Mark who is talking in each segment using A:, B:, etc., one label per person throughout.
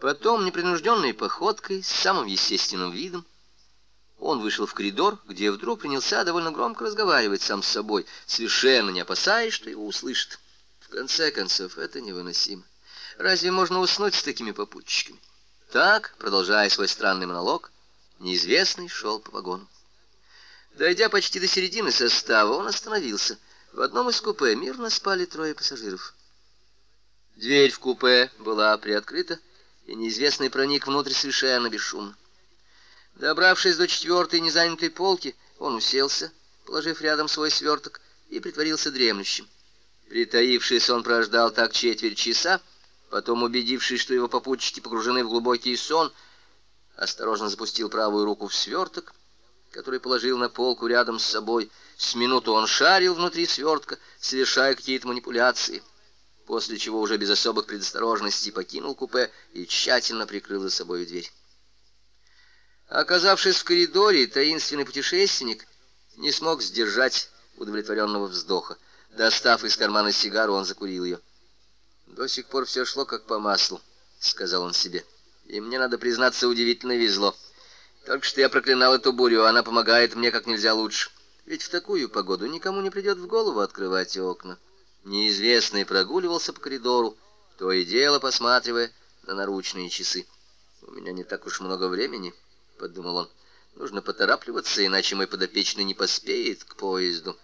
A: Потом непринужденной походкой, с самым естественным видом, он вышел в коридор, где вдруг принялся довольно громко разговаривать сам с собой, совершенно не опасаясь, что его услышат. В конце концов, это невыносимо. Разве можно уснуть с такими попутчиками? Так, продолжая свой странный монолог, неизвестный шел по вагону. Дойдя почти до середины состава, он остановился. В одном из купе мирно спали трое пассажиров. Дверь в купе была приоткрыта, и неизвестный проник внутрь совершенно бесшумно. Добравшись до четвертой незанятой полки, он уселся, положив рядом свой сверток, и притворился дремлющим. Притаившись, он прождал так четверть часа, потом, убедившись, что его попутчики погружены в глубокий сон, осторожно запустил правую руку в сверток, который положил на полку рядом с собой. С минуту он шарил внутри свертка, совершая какие-то манипуляции после чего уже без особых предосторожностей покинул купе и тщательно прикрыл за собой дверь. Оказавшись в коридоре, таинственный путешественник не смог сдержать удовлетворенного вздоха. Достав из кармана сигару, он закурил ее. «До сих пор все шло как по маслу», — сказал он себе. «И мне, надо признаться, удивительно везло. Только что я проклинал эту бурю, она помогает мне как нельзя лучше. Ведь в такую погоду никому не придет в голову открывать окна». Неизвестный прогуливался по коридору, то и дело посматривая на наручные часы. «У меня не так уж много времени», — подумал он. «Нужно поторапливаться, иначе мой подопечный не поспеет к поезду».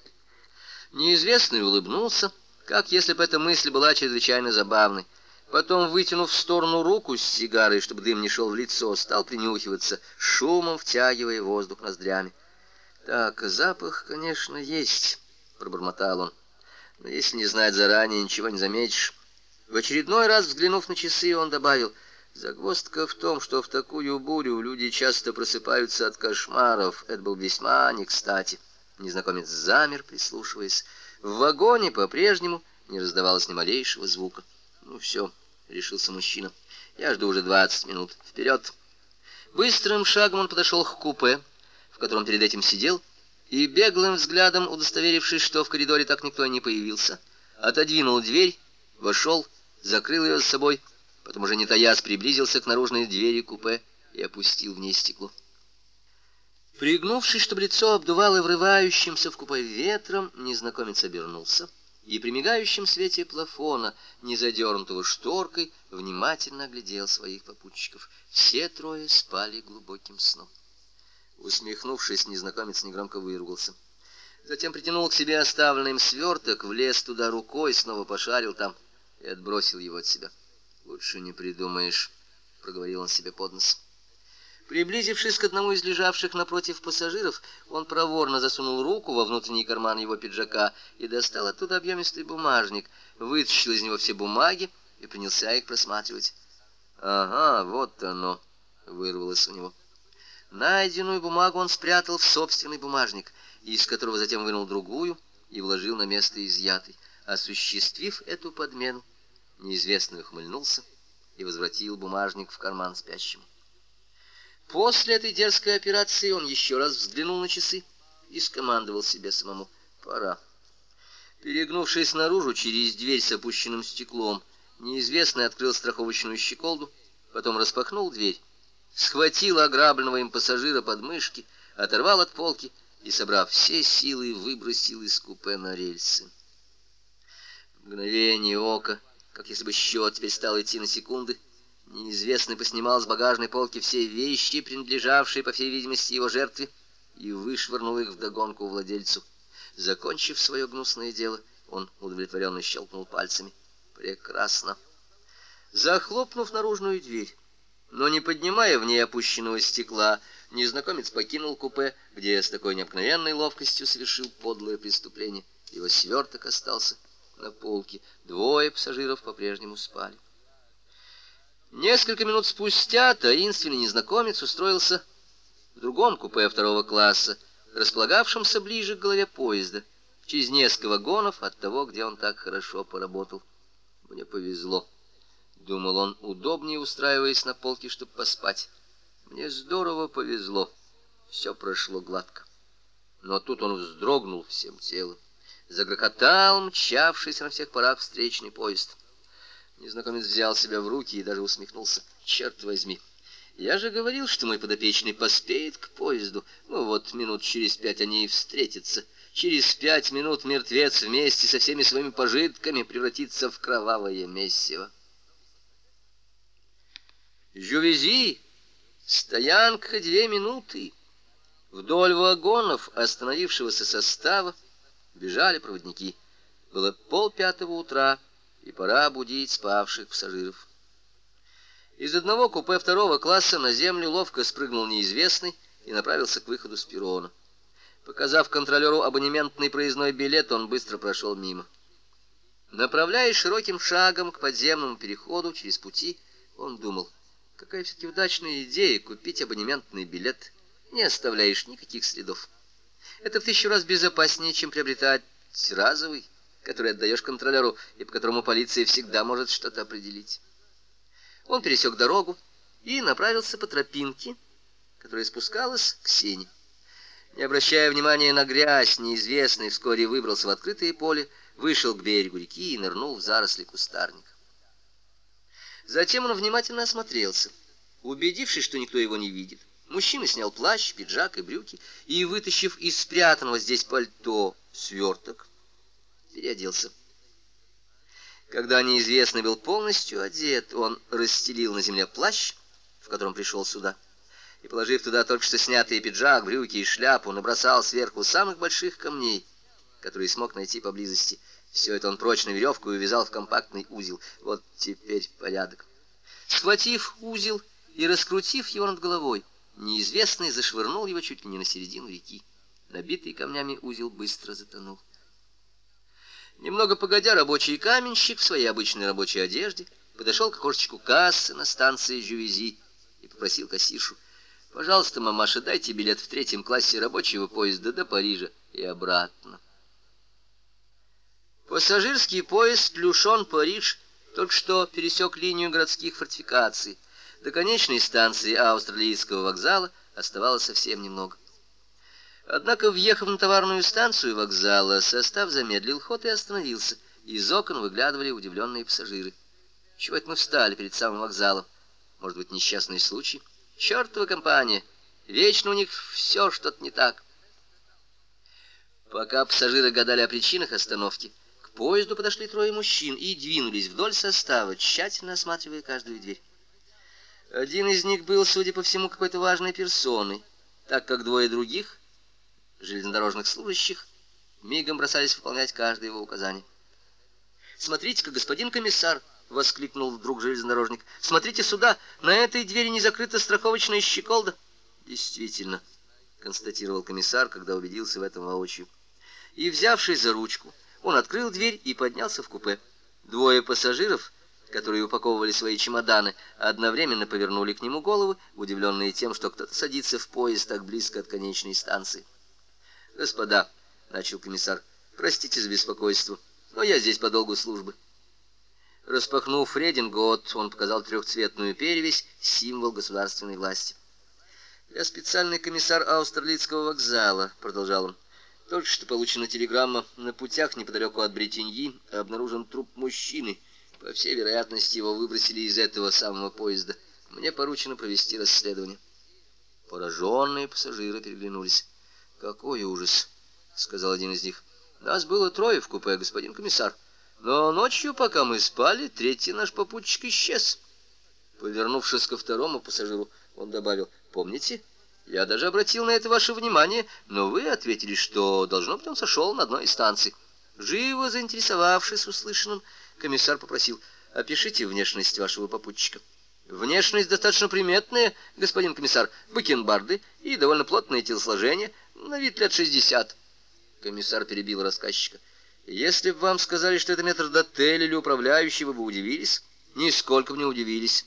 A: Неизвестный улыбнулся, как если бы эта мысль была чрезвычайно забавной. Потом, вытянув в сторону руку с сигарой, чтобы дым не шел в лицо, стал принюхиваться, шумом втягивая воздух ноздрями. «Так, запах, конечно, есть», — пробормотал он. Но если не знать заранее, ничего не заметишь. В очередной раз, взглянув на часы, он добавил, «Загвоздка в том, что в такую бурю люди часто просыпаются от кошмаров. Это был весьма не кстати». Незнакомец замер, прислушиваясь. В вагоне по-прежнему не раздавалось ни малейшего звука. «Ну все», — решился мужчина, — «я жду уже двадцать минут. Вперед!» Быстрым шагом он подошел к купе, в котором перед этим сидел, — и, беглым взглядом удостоверившись, что в коридоре так никто и не появился, отодвинул дверь, вошел, закрыл ее за собой, потом уже не таясь приблизился к наружной двери купе и опустил в ней стекло. Пригнувшись, чтобы лицо обдувало врывающимся в купе ветром, незнакомец обернулся и при мигающем свете плафона, не задернутого шторкой, внимательно глядел своих попутчиков. Все трое спали глубоким сном. Усмехнувшись, незнакомец негромко выругался. Затем притянул к себе оставленный им сверток, влез туда рукой, снова пошарил там и отбросил его от себя. «Лучше не придумаешь», — проговорил он себе под нос. Приблизившись к одному из лежавших напротив пассажиров, он проворно засунул руку во внутренний карман его пиджака и достал оттуда объемистый бумажник, вытащил из него все бумаги и принялся их просматривать. «Ага, вот оно», — вырвалось у него. Найденную бумагу он спрятал в собственный бумажник, из которого затем вынул другую и вложил на место изъятой. Осуществив эту подмену, неизвестный ухмыльнулся и возвратил бумажник в карман спящему. После этой дерзкой операции он еще раз взглянул на часы и скомандовал себе самому «пора». Перегнувшись наружу через дверь с опущенным стеклом, неизвестный открыл страховочную щеколду, потом распахнул дверь схватил ограбленного им пассажира под мышки, оторвал от полки и, собрав все силы, выбросил из купе на рельсы. В мгновение ока, как если бы счет теперь стал идти на секунды, неизвестный поснимал с багажной полки все вещи, принадлежавшие, по всей видимости, его жертве, и вышвырнул их вдогонку владельцу. Закончив свое гнусное дело, он удовлетворенно щелкнул пальцами. «Прекрасно!» Захлопнув наружную дверь, но не поднимая в ней опущенного стекла, незнакомец покинул купе, где с такой необыкновенной ловкостью совершил подлое преступление. Его сверток остался на полке. Двое пассажиров по-прежнему спали. Несколько минут спустя таинственный незнакомец устроился в другом купе второго класса, располагавшемся ближе к голове поезда, через несколько вагонов от того, где он так хорошо поработал. Мне повезло думал он, удобнее устраиваясь на полке, чтобы поспать. Мне здорово повезло. Все прошло гладко. Но тут он вздрогнул всем телом. Загрохотал, мчавшийся на всех парах встречный поезд. Незнакомец взял себя в руки и даже усмехнулся. «Черт возьми! Я же говорил, что мой подопечный поспеет к поезду. Ну вот, минут через пять они и встретятся. Через пять минут мертвец вместе со всеми своими пожитками превратится в кровавое месиво». Жювези, стоянка две минуты. Вдоль вагонов остановившегося состава бежали проводники. Было полпятого утра, и пора будить спавших пассажиров. Из одного купе второго класса на землю ловко спрыгнул неизвестный и направился к выходу с перрона. Показав контролеру абонементный проездной билет, он быстро прошел мимо. Направляясь широким шагом к подземному переходу через пути, он думал, Какая все-таки удачная идея купить абонементный билет. Не оставляешь никаких следов. Это в тысячу раз безопаснее, чем приобретать разовый, который отдаешь контролеру и по которому полиция всегда может что-то определить. Он пересек дорогу и направился по тропинке, которая спускалась к сене. Не обращая внимания на грязь, неизвестный вскоре выбрался в открытое поле, вышел к берегу реки и нырнул в заросли кустарника. Затем он внимательно осмотрелся. Убедившись, что никто его не видит, мужчина снял плащ, пиджак и брюки и, вытащив из спрятанного здесь пальто сверток, переоделся. Когда неизвестный был полностью одет, он расстелил на земле плащ, в котором пришел сюда, и, положив туда только что снятые пиджак, брюки и шляпу, набросал сверху самых больших камней, которые смог найти поблизости, — все это он прочной веревку увязал в компактный узел. Вот теперь порядок. Схватив узел и раскрутив его над головой, неизвестный зашвырнул его чуть ли не на середину реки. Набитый камнями узел быстро затонул. Немного погодя, рабочий каменщик в своей обычной рабочей одежде подошел к окошечку кассы на станции Жювизи и попросил кассиршу, «Пожалуйста, мамаша, дайте билет в третьем классе рабочего поезда до Парижа и обратно». Пассажирский поезд «Люшон-Париж» только что пересек линию городских фортификаций. До конечной станции австралийского вокзала оставалось совсем немного. Однако, въехав на товарную станцию вокзала, состав замедлил ход и остановился. Из окон выглядывали удивленные пассажиры. Чего это мы встали перед самым вокзалом? Может быть, несчастный случай? Чертова компания! Вечно у них все что-то не так. Пока пассажиры гадали о причинах остановки, поезду подошли трое мужчин и двинулись вдоль состава, тщательно осматривая каждую дверь. Один из них был, судя по всему, какой-то важной персоной, так как двое других, железнодорожных служащих, мигом бросались выполнять каждое его указание. «Смотрите-ка, господин комиссар!» — воскликнул вдруг железнодорожник. «Смотрите сюда! На этой двери не закрыта страховочная щеколда!» «Действительно!» — констатировал комиссар, когда убедился в этом воочию. И, взявшись за ручку, он открыл дверь и поднялся в купе. Двое пассажиров, которые упаковывали свои чемоданы, одновременно повернули к нему головы, удивленные тем, что кто-то садится в поезд так близко от конечной станции. «Господа», — начал комиссар, — «простите за беспокойство, но я здесь по долгу службы». Распахнув год, он показал трехцветную перевесь, символ государственной власти. «Я специальный комиссар Аустерлицкого вокзала», — продолжал он. Только что получена телеграмма. На путях неподалеку от Бретеньи обнаружен труп мужчины. По всей вероятности, его выбросили из этого самого поезда. Мне поручено провести расследование. Пораженные пассажиры переглянулись. «Какой ужас!» — сказал один из них. «Нас было трое в купе, господин комиссар. Но ночью, пока мы спали, третий наш попутчик исчез». Повернувшись ко второму пассажиру, он добавил, «Помните, я даже обратил на это ваше внимание, но вы ответили, что, должно быть, он сошел на одной из станций. Живо заинтересовавшись услышанным, комиссар попросил, опишите внешность вашего попутчика. Внешность достаточно приметная, господин комиссар, бакенбарды и довольно плотное телосложение, на вид лет шестьдесят. Комиссар перебил рассказчика. Если бы вам сказали, что это метр дотель или управляющий, вы бы удивились? Нисколько бы не удивились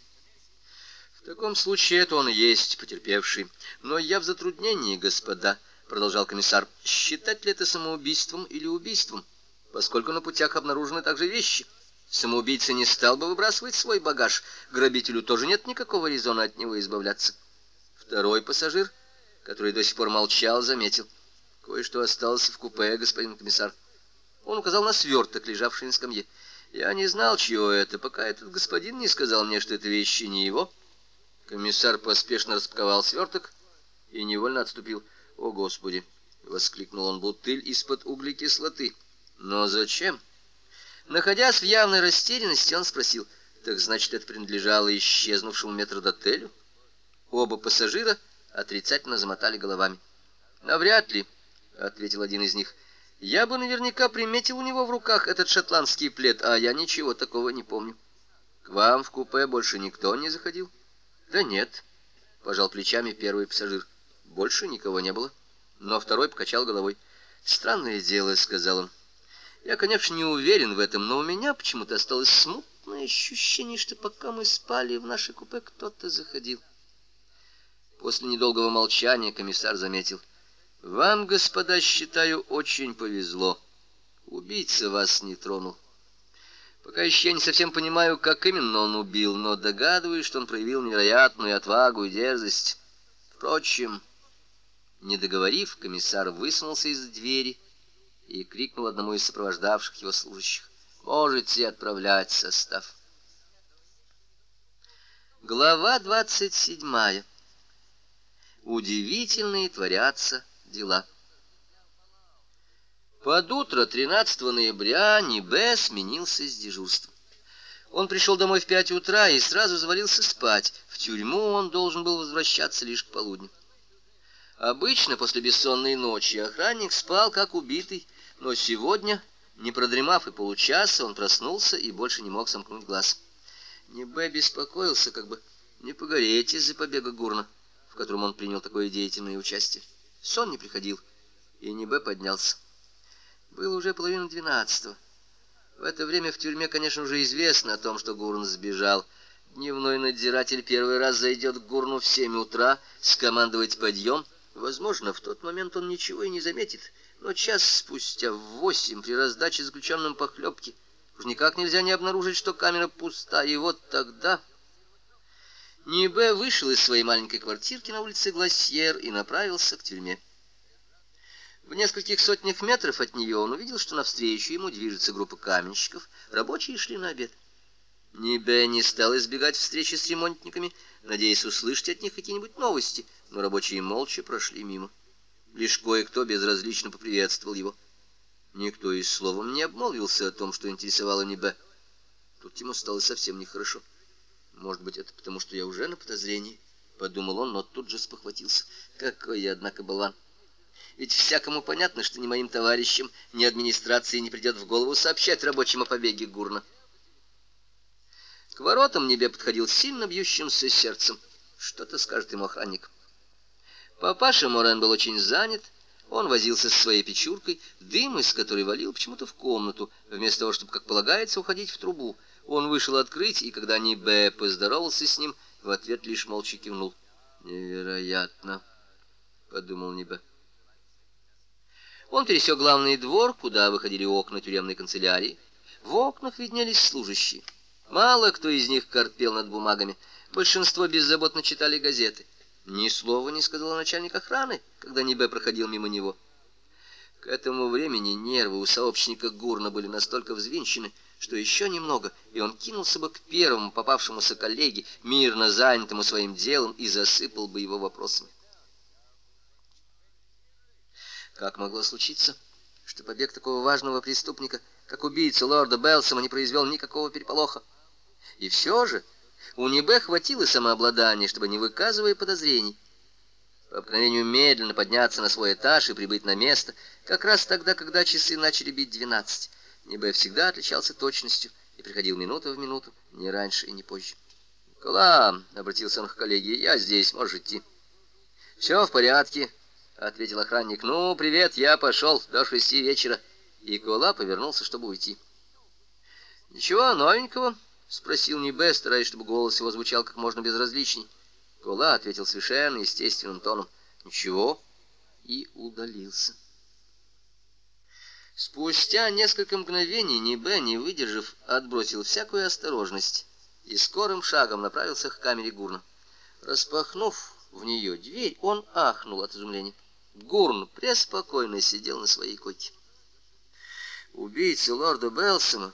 A: таком случае это он и есть потерпевший. Но я в затруднении, господа, — продолжал комиссар, — считать ли это самоубийством или убийством, поскольку на путях обнаружены также вещи. Самоубийца не стал бы выбрасывать свой багаж, грабителю тоже нет никакого резона от него избавляться. Второй пассажир, который до сих пор молчал, заметил. Кое-что осталось в купе, господин комиссар. Он указал на сверток, лежавший на скамье. Я не знал, чего это, пока этот господин не сказал мне, что это вещи не его, — Комиссар поспешно распаковал сверток и невольно отступил. «О, Господи!» — воскликнул он. «Бутыль из-под углекислоты». «Но зачем?» Находясь в явной растерянности, он спросил. «Так значит, это принадлежало исчезнувшему метродотелю?» Оба пассажира отрицательно замотали головами. «Навряд ли», — ответил один из них. «Я бы наверняка приметил у него в руках этот шотландский плед, а я ничего такого не помню». «К вам в купе больше никто не заходил?» «Да нет», — пожал плечами первый пассажир. «Больше никого не было». Но второй покачал головой. «Странное дело», — сказал он. «Я, конечно, не уверен в этом, но у меня почему-то осталось смутное ощущение, что пока мы спали, в наше купе кто-то заходил». После недолгого молчания комиссар заметил. «Вам, господа, считаю, очень повезло. Убийца вас не тронул». Пока еще я не совсем понимаю, как именно он убил, но догадываюсь, что он проявил невероятную отвагу и дерзость. Впрочем, не договорив, комиссар высунулся из двери и крикнул одному из сопровождавших его служащих. «Можете отправлять состав». Глава 27. Удивительные творятся дела. Под утро 13 ноября Небе сменился с дежурства. Он пришел домой в 5 утра и сразу завалился спать. В тюрьму он должен был возвращаться лишь к полудню. Обычно после бессонной ночи охранник спал как убитый, но сегодня, не продремав и получаса, он проснулся и больше не мог сомкнуть глаз. Небе беспокоился, как бы не погореть из-за побега Гурна, в котором он принял такое деятельное участие. Сон не приходил, и Небе поднялся. Было уже половина двенадцатого. В это время в тюрьме, конечно, уже известно о том, что Гурн сбежал. Дневной надзиратель первый раз зайдет к Гурну в семь утра, скомандовать подъем. Возможно, в тот момент он ничего и не заметит, но час спустя в восемь при раздаче заключенным похлебки уж никак нельзя не обнаружить, что камера пуста, и вот тогда... Нибе вышел из своей маленькой квартирки на улице Гласьер и направился к тюрьме. В нескольких сотнях метров от нее он увидел, что навстречу ему движется группа каменщиков. Рабочие шли на обед. Нибе не стал избегать встречи с ремонтниками, надеясь услышать от них какие-нибудь новости, но рабочие молча прошли мимо. Лишь кое-кто безразлично поприветствовал его. Никто и словом не обмолвился о том, что интересовало Нибе. Тут ему стало совсем нехорошо. «Может быть, это потому, что я уже на подозрении?» — подумал он, но тут же спохватился. «Какой я, однако, болван!» Ведь всякому понятно, что ни моим товарищам, ни администрации не придет в голову сообщать рабочим о побеге Гурна. К воротам небе подходил сильно бьющимся сердцем. Что-то скажет ему охранник. Папаша Морен был очень занят. Он возился со своей печуркой, дым из которой валил почему-то в комнату, вместо того, чтобы, как полагается, уходить в трубу. Он вышел открыть, и когда Нибе поздоровался с ним, в ответ лишь молча кивнул. «Невероятно!» — подумал Нибе. Он пересек главный двор, куда выходили окна тюремной канцелярии. В окнах виднелись служащие. Мало кто из них корпел над бумагами. Большинство беззаботно читали газеты. Ни слова не сказал начальник охраны, когда Небе проходил мимо него. К этому времени нервы у сообщника Гурна были настолько взвинчены, что еще немного, и он кинулся бы к первому попавшемуся коллеге, мирно занятому своим делом, и засыпал бы его вопросами. Как могло случиться, что побег такого важного преступника, как убийца лорда Белсома, не произвел никакого переполоха? И все же у Небе хватило самообладания, чтобы, не выказывая подозрений, по обыкновению медленно подняться на свой этаж и прибыть на место, как раз тогда, когда часы начали бить двенадцать. Небе всегда отличался точностью и приходил минуту в минуту, не раньше и не позже. «Кола!» — обратился он к коллеге. «Я здесь, можешь идти». «Все в порядке», — ответил охранник. «Ну, привет, я пошел до шести вечера». И Кола повернулся, чтобы уйти. «Ничего новенького?» — спросил Небе, стараясь, чтобы голос его звучал как можно безразличней. Кола ответил совершенно естественным тоном. «Ничего?» И удалился. Спустя несколько мгновений Небе, не выдержав, отбросил всякую осторожность и скорым шагом направился к камере Гурна. Распахнув в нее дверь, он ахнул от изумления. Гурн преспокойно сидел на своей койке. Убийца лорда Белсома,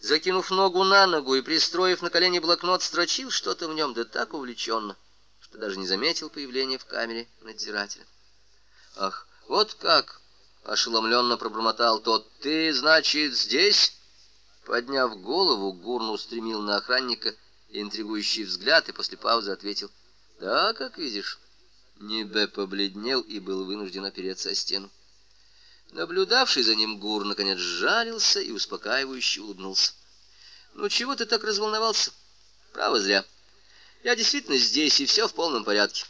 A: закинув ногу на ногу и пристроив на колени блокнот, строчил что-то в нем, да так увлеченно, что даже не заметил появления в камере надзирателя. «Ах, вот как!» — ошеломленно пробормотал тот. «Ты, значит, здесь?» Подняв голову, Гурн устремил на охранника интригующий взгляд и после паузы ответил. «Да, как видишь». Нибе побледнел и был вынужден опереться о стену. Наблюдавший за ним Гур, наконец, сжалился и успокаивающе улыбнулся. «Ну чего ты так разволновался? Право зря. Я действительно здесь, и все в полном порядке.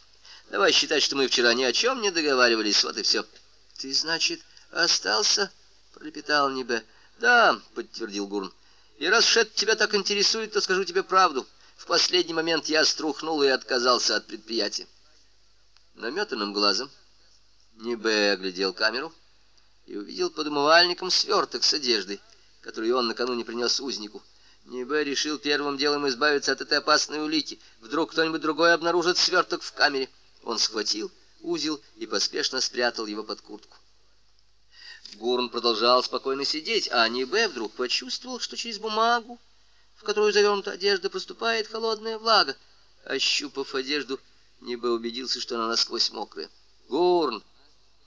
A: Давай считать, что мы вчера ни о чем не договаривались, вот и все». «Ты, значит, остался?» — пролепетал Нибе. «Да», — подтвердил Гурн. «И раз уж это тебя так интересует, то скажу тебе правду. В последний момент я струхнул и отказался от предприятия наметанным глазом. Небе оглядел камеру и увидел под умывальником сверток с одеждой, которую он накануне принес узнику. Небе решил первым делом избавиться от этой опасной улики. Вдруг кто-нибудь другой обнаружит сверток в камере. Он схватил узел и поспешно спрятал его под куртку. Гурн продолжал спокойно сидеть, а Небе вдруг почувствовал, что через бумагу, в которую завернута одежда, поступает холодная влага. Ощупав одежду, Небо убедился, что она насквозь мокрая. «Гурн,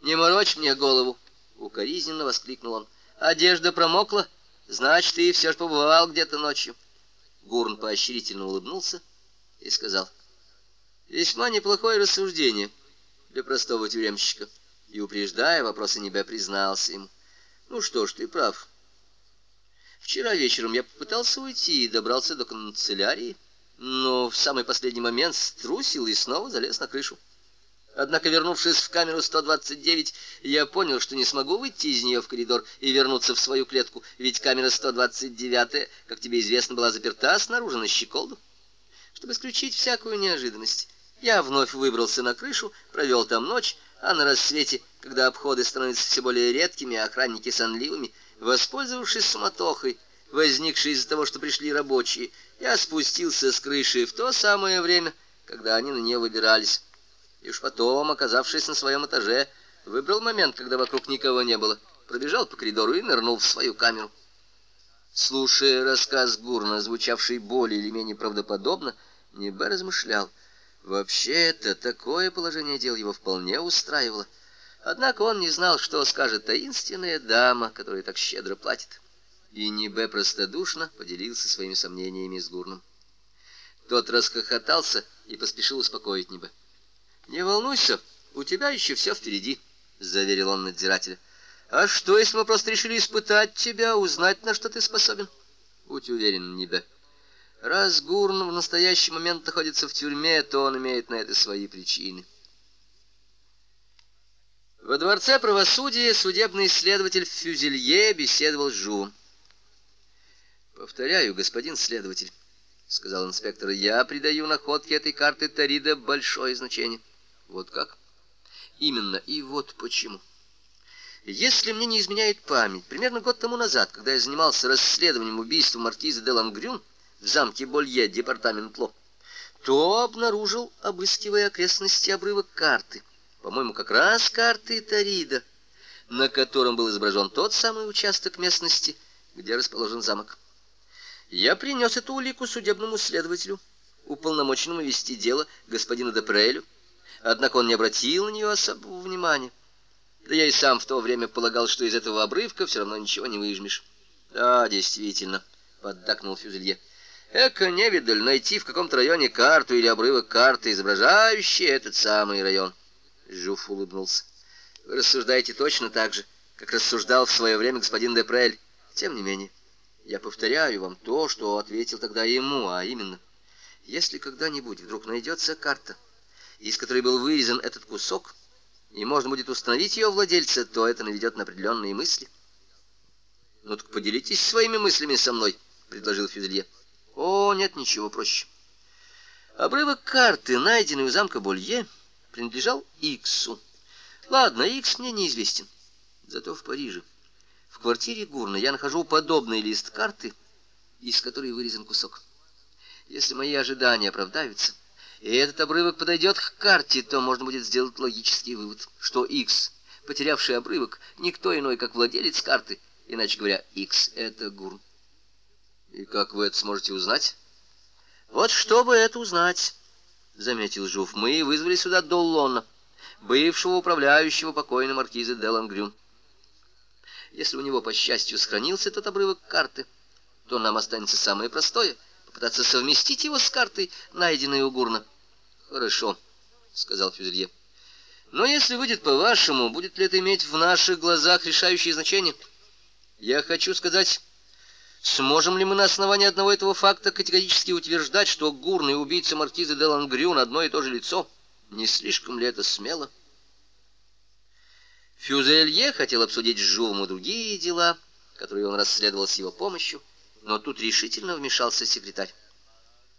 A: не морочь мне голову!» — укоризненно воскликнул он. «Одежда промокла? Значит, ты все же побывал где-то ночью». Гурн поощрительно улыбнулся и сказал. «Весьма неплохое рассуждение для простого тюремщика». И, упреждая вопросы Небе, признался ему: «Ну что ж, ты прав. Вчера вечером я попытался уйти и добрался до канцелярии» но в самый последний момент струсил и снова залез на крышу. Однако, вернувшись в камеру 129, я понял, что не смогу выйти из нее в коридор и вернуться в свою клетку, ведь камера 129, как тебе известно, была заперта снаружи на щеколду. Чтобы исключить всякую неожиданность, я вновь выбрался на крышу, провел там ночь, а на рассвете, когда обходы становятся все более редкими, а охранники сонливыми, воспользовавшись суматохой, возникший из-за того, что пришли рабочие, я спустился с крыши в то самое время, когда они на нее выбирались. И уж потом, оказавшись на своем этаже, выбрал момент, когда вокруг никого не было, пробежал по коридору и нырнул в свою камеру. Слушая рассказ Гурна, звучавший более или менее правдоподобно, Небе размышлял. Вообще-то такое положение дел его вполне устраивало. Однако он не знал, что скажет таинственная дама, которая так щедро платит и Небе простодушно поделился своими сомнениями с Гурном. Тот расхохотался и поспешил успокоить Небе. «Не волнуйся, у тебя еще все впереди», — заверил он надзирателя. «А что, если мы просто решили испытать тебя, узнать, на что ты способен?» «Будь уверен, Небе. Раз Гурн в настоящий момент находится в тюрьме, то он имеет на это свои причины». Во дворце правосудия судебный следователь Фюзелье беседовал с Жу. «Повторяю, господин следователь», — сказал инспектор, — «я придаю находке этой карты Тарида большое значение». «Вот как?» «Именно, и вот почему». Если мне не изменяет память, примерно год тому назад, когда я занимался расследованием убийства маркиза де Лангрюн в замке Болье, департамент Ло, то обнаружил, обыскивая окрестности обрывок карты, по-моему, как раз карты Тарида, на котором был изображен тот самый участок местности, где расположен замок. Я принес эту улику судебному следователю, уполномоченному вести дело господину Депрелю, однако он не обратил на нее особого внимания. Да я и сам в то время полагал, что из этого обрывка все равно ничего не выжмешь. «Да, действительно», — поддакнул Фюзелье. «Эко невидаль найти в каком-то районе карту или обрывок карты, изображающий этот самый район». Жуф улыбнулся. «Вы рассуждаете точно так же, как рассуждал в свое время господин Депрель. Тем не менее, я повторяю вам то, что ответил тогда ему, а именно, если когда-нибудь вдруг найдется карта, из которой был вырезан этот кусок, и можно будет установить ее владельца, то это наведет на определенные мысли. «Ну так поделитесь своими мыслями со мной», — предложил Физелье. «О, нет, ничего проще». Обрывок карты, найденный у замка Болье, принадлежал Иксу. Ладно, Икс мне неизвестен, зато в Париже. В квартире Гурна я нахожу подобный лист карты, из которой вырезан кусок. Если мои ожидания оправдаются, и этот обрывок подойдет к карте, то можно будет сделать логический вывод, что X, потерявший обрывок, никто иной, как владелец карты, иначе говоря, X — это Гурн. И как вы это сможете узнать? Вот чтобы это узнать, заметил Жуф, мы вызвали сюда Доллона, бывшего управляющего покойной маркизы Делангрюн. Если у него, по счастью, сохранился этот обрывок карты, то нам останется самое простое — попытаться совместить его с картой, найденной у Гурна. «Хорошо», — сказал Фюзелье. «Но если выйдет по-вашему, будет ли это иметь в наших глазах решающее значение? Я хочу сказать, сможем ли мы на основании одного этого факта категорически утверждать, что Гурн и убийца маркиза де Лангрюн одно и то же лицо? Не слишком ли это смело?» Фюзелье хотел обсудить с Жувом другие дела, которые он расследовал с его помощью, но тут решительно вмешался секретарь.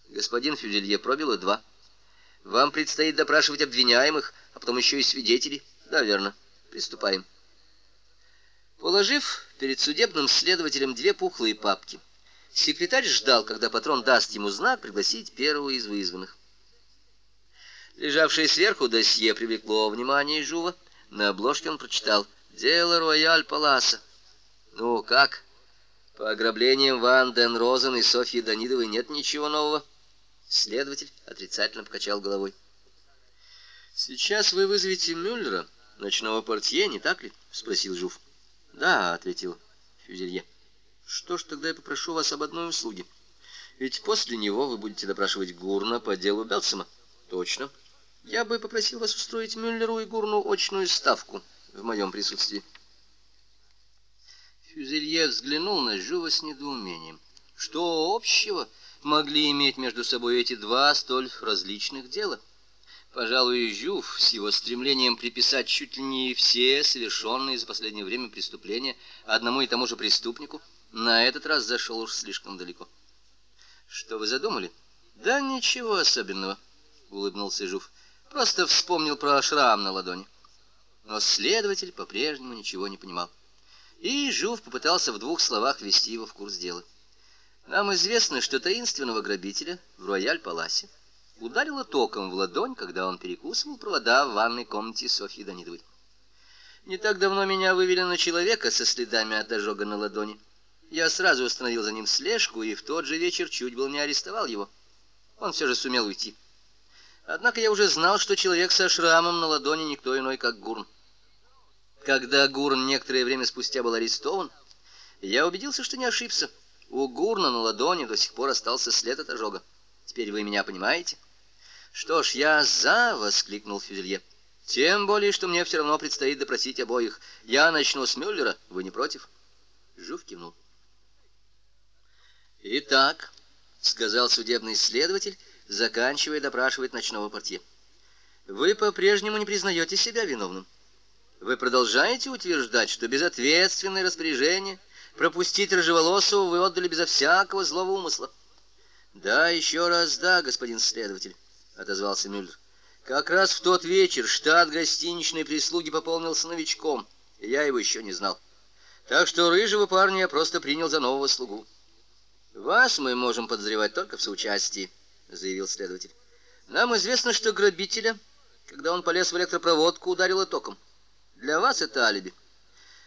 A: Господин Фюзелье пробил пробило два. Вам предстоит допрашивать обвиняемых, а потом еще и свидетелей. Да, верно. Приступаем. Положив перед судебным следователем две пухлые папки, секретарь ждал, когда патрон даст ему знак пригласить первого из вызванных. Лежавшее сверху досье привлекло внимание Жува, на обложке он прочитал «Дело Рояль Паласа». «Ну, как?» «По ограблениям Ван Ден Розен и Софьи Данидовой нет ничего нового». Следователь отрицательно покачал головой. «Сейчас вы вызовете Мюллера, ночного портье, не так ли?» — спросил Жуф. «Да», — ответил Фюзелье. «Что ж, тогда я попрошу вас об одной услуге. Ведь после него вы будете допрашивать Гурна по делу Белсома». «Точно», я бы попросил вас устроить Мюллеру и Гурну очную ставку в моем присутствии. Фюзелье взглянул на Жува с недоумением. Что общего могли иметь между собой эти два столь различных дела? Пожалуй, Жюв с его стремлением приписать чуть ли не все совершенные за последнее время преступления одному и тому же преступнику на этот раз зашел уж слишком далеко. «Что вы задумали?» «Да ничего особенного», — улыбнулся Жув. Просто вспомнил про шрам на ладони. Но следователь по-прежнему ничего не понимал. И Жуф попытался в двух словах ввести его в курс дела. Нам известно, что таинственного грабителя в Рояль-Паласе ударило током в ладонь, когда он перекусывал провода в ванной комнате Софьи Данидовой. Не так давно меня вывели на человека со следами от ожога на ладони. Я сразу установил за ним слежку и в тот же вечер чуть был не арестовал его. Он все же сумел уйти. Однако я уже знал, что человек со шрамом на ладони никто иной, как Гурн. Когда Гурн некоторое время спустя был арестован, я убедился, что не ошибся. У Гурна на ладони до сих пор остался след от ожога. Теперь вы меня понимаете? Что ж, я за, воскликнул Фюзелье. Тем более, что мне все равно предстоит допросить обоих. Я начну с Мюллера, вы не против? Жув кивнул. Итак, сказал судебный следователь, Заканчивая, допрашивает ночного портье. «Вы по-прежнему не признаете себя виновным. Вы продолжаете утверждать, что безответственное распоряжение пропустить Рыжеволосого вы отдали безо всякого злого умысла?» «Да, еще раз да, господин следователь», — отозвался Мюллер. «Как раз в тот вечер штат гостиничной прислуги пополнился новичком, и я его еще не знал. Так что рыжего парня я просто принял за нового слугу. Вас мы можем подозревать только в соучастии» заявил следователь. Нам известно, что грабителя, когда он полез в электропроводку, ударило током. Для вас это алиби.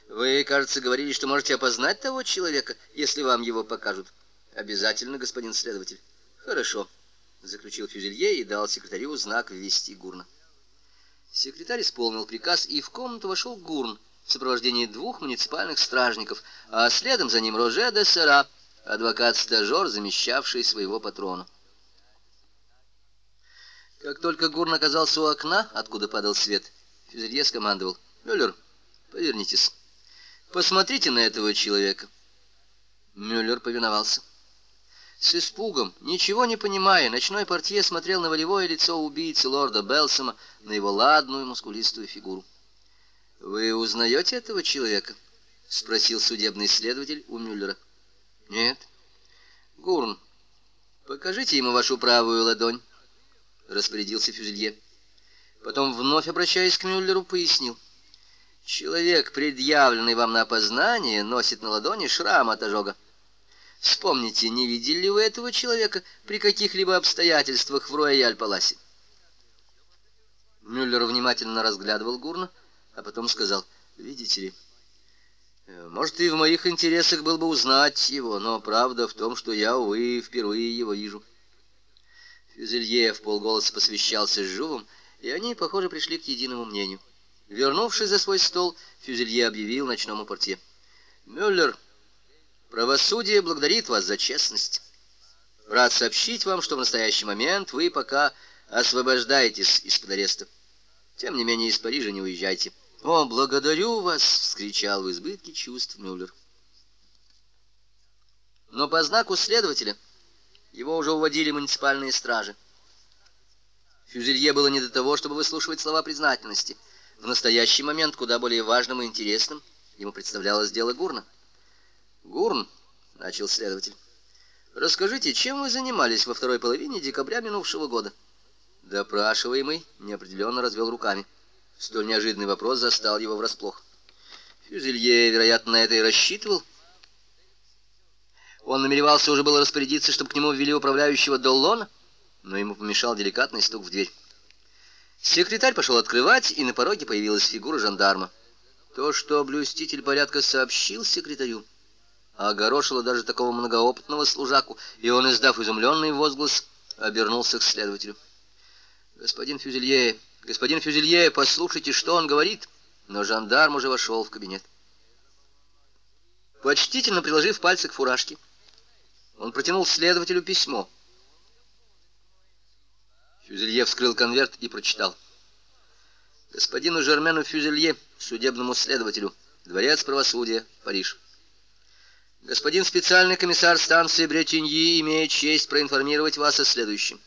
A: Вы, кажется, говорили, что можете опознать того человека, если вам его покажут. Обязательно, господин следователь. Хорошо, заключил Фюзелье и дал секретарю знак ввести Гурна. Секретарь исполнил приказ, и в комнату вошел Гурн в сопровождении двух муниципальных стражников, а следом за ним Роже де Сера, адвокат-стажер, замещавший своего патрона. Как только Гурн оказался у окна, откуда падал свет, Фюзелье скомандовал. «Мюллер, повернитесь. Посмотрите на этого человека». Мюллер повиновался. С испугом, ничего не понимая, ночной портье смотрел на волевое лицо убийцы лорда Белсома, на его ладную мускулистую фигуру. «Вы узнаете этого человека?» — спросил судебный следователь у Мюллера. «Нет». «Гурн, покажите ему вашу правую ладонь» распорядился Фюзелье. Потом, вновь обращаясь к Мюллеру, пояснил. Человек, предъявленный вам на опознание, носит на ладони шрам от ожога. Вспомните, не видели ли вы этого человека при каких-либо обстоятельствах в Рояль-Паласе? Мюллер внимательно разглядывал Гурна, а потом сказал, видите ли, э, может, и в моих интересах было бы узнать его, но правда в том, что я, увы, впервые его вижу. Фюзелье в полголоса посвящался с и они, похоже, пришли к единому мнению. Вернувшись за свой стол, Фюзелье объявил ночному портье. «Мюллер, правосудие благодарит вас за честность. Рад сообщить вам, что в настоящий момент вы пока освобождаетесь из-под ареста. Тем не менее, из Парижа не уезжайте». «О, благодарю вас!» — вскричал в избытке чувств Мюллер. Но по знаку следователя... Его уже уводили муниципальные стражи. Фюзелье было не до того, чтобы выслушивать слова признательности. В настоящий момент куда более важным и интересным ему представлялось дело Гурна. «Гурн», — начал следователь, — «расскажите, чем вы занимались во второй половине декабря минувшего года?» Допрашиваемый неопределенно развел руками. Столь неожиданный вопрос застал его врасплох. Фюзелье, вероятно, на это и рассчитывал, — он намеревался уже было распорядиться, чтобы к нему ввели управляющего Доллона, но ему помешал деликатный стук в дверь. Секретарь пошел открывать, и на пороге появилась фигура жандарма. То, что блюститель порядка сообщил секретарю, огорошило даже такого многоопытного служаку, и он, издав изумленный возглас, обернулся к следователю. «Господин Фюзелье, господин Фюзелье, послушайте, что он говорит!» Но жандарм уже вошел в кабинет. Почтительно приложив пальцы к фуражке, он протянул следователю письмо. Фюзелье вскрыл конверт и прочитал. Господину Жермену Фюзелье, судебному следователю, Дворец правосудия, Париж. Господин специальный комиссар станции Бретеньи имеет честь проинформировать вас о следующем.